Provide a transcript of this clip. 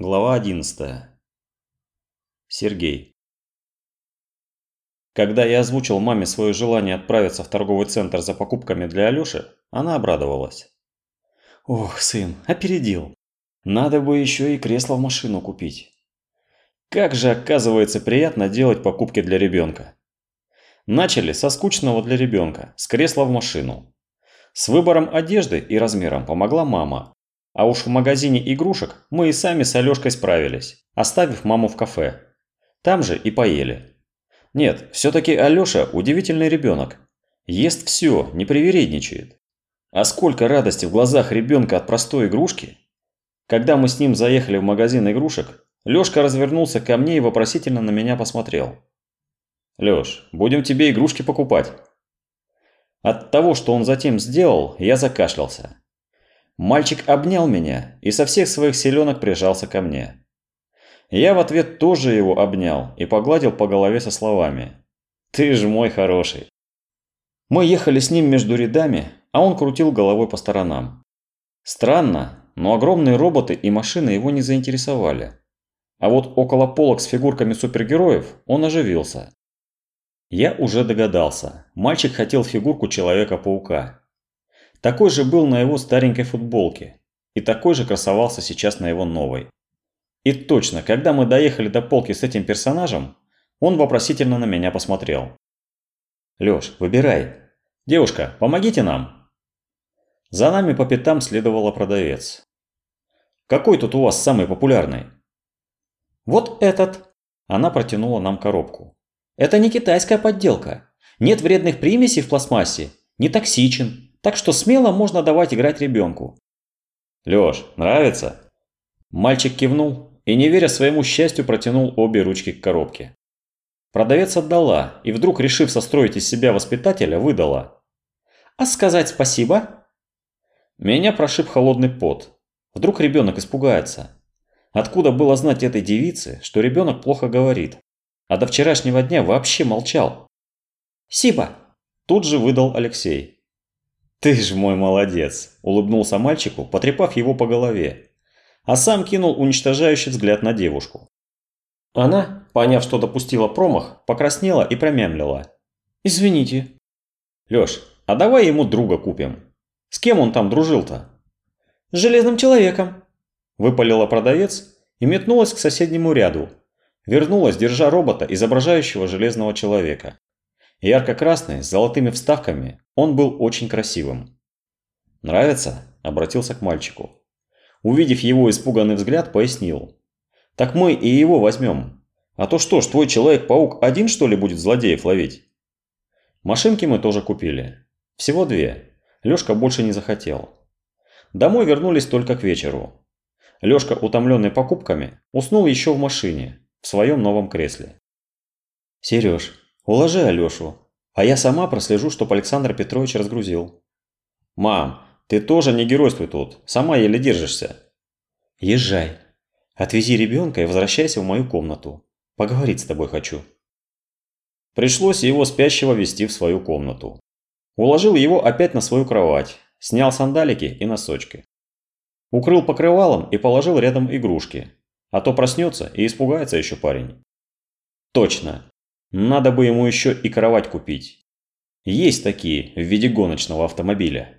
Глава 11. Сергей. Когда я озвучил маме свое желание отправиться в торговый центр за покупками для Алёши, она обрадовалась. «Ох, сын, опередил. Надо бы еще и кресло в машину купить. Как же, оказывается, приятно делать покупки для ребенка. Начали со скучного для ребенка, с кресла в машину. С выбором одежды и размером помогла мама, а уж в магазине игрушек мы и сами с Алёшкой справились, оставив маму в кафе. Там же и поели. Нет, все-таки Алёша удивительный ребенок. Ест все, не привередничает. А сколько радости в глазах ребенка от простой игрушки. Когда мы с ним заехали в магазин игрушек, Лёшка развернулся ко мне и вопросительно на меня посмотрел. «Лёш, будем тебе игрушки покупать». От того, что он затем сделал, я закашлялся. Мальчик обнял меня и со всех своих селенок прижался ко мне. Я в ответ тоже его обнял и погладил по голове со словами «Ты же мой хороший». Мы ехали с ним между рядами, а он крутил головой по сторонам. Странно, но огромные роботы и машины его не заинтересовали. А вот около полок с фигурками супергероев он оживился. Я уже догадался, мальчик хотел фигурку Человека-паука. Такой же был на его старенькой футболке. И такой же красовался сейчас на его новой. И точно, когда мы доехали до полки с этим персонажем, он вопросительно на меня посмотрел. «Лёш, выбирай. Девушка, помогите нам!» За нами по пятам следовала продавец. «Какой тут у вас самый популярный?» «Вот этот!» Она протянула нам коробку. «Это не китайская подделка. Нет вредных примесей в пластмассе, не токсичен, так что смело можно давать играть ребенку. «Лёш, нравится?» Мальчик кивнул и, не веря своему счастью, протянул обе ручки к коробке. Продавец отдала и вдруг, решив состроить из себя воспитателя, выдала. «А сказать спасибо?» Меня прошиб холодный пот. Вдруг ребенок испугается. Откуда было знать этой девице, что ребенок плохо говорит? А до вчерашнего дня вообще молчал. «Сиба!» Тут же выдал Алексей. «Ты ж мой молодец!» – улыбнулся мальчику, потрепав его по голове. А сам кинул уничтожающий взгляд на девушку. Она, поняв, что допустила промах, покраснела и промямлила. «Извините». «Лёш, а давай ему друга купим. С кем он там дружил-то?» «С железным человеком», – выпалила продавец и метнулась к соседнему ряду. Вернулась, держа робота, изображающего железного человека. Ярко-красный, с золотыми вставками, он был очень красивым. «Нравится?» – обратился к мальчику. Увидев его испуганный взгляд, пояснил. «Так мы и его возьмем. А то что ж, твой Человек-паук один что ли будет злодеев ловить?» Машинки мы тоже купили. Всего две. Лёшка больше не захотел. Домой вернулись только к вечеру. Лёшка, утомленный покупками, уснул еще в машине, в своем новом кресле. «Серёж, Уложи Алёшу, а я сама прослежу, чтоб Александр Петрович разгрузил. Мам, ты тоже не геройствуй тут, сама еле держишься. Езжай. Отвези ребенка и возвращайся в мою комнату. Поговорить с тобой хочу. Пришлось его спящего вести в свою комнату. Уложил его опять на свою кровать, снял сандалики и носочки. Укрыл покрывалом и положил рядом игрушки. А то проснется и испугается еще парень. Точно, надо бы ему еще и кровать купить. Есть такие в виде гоночного автомобиля.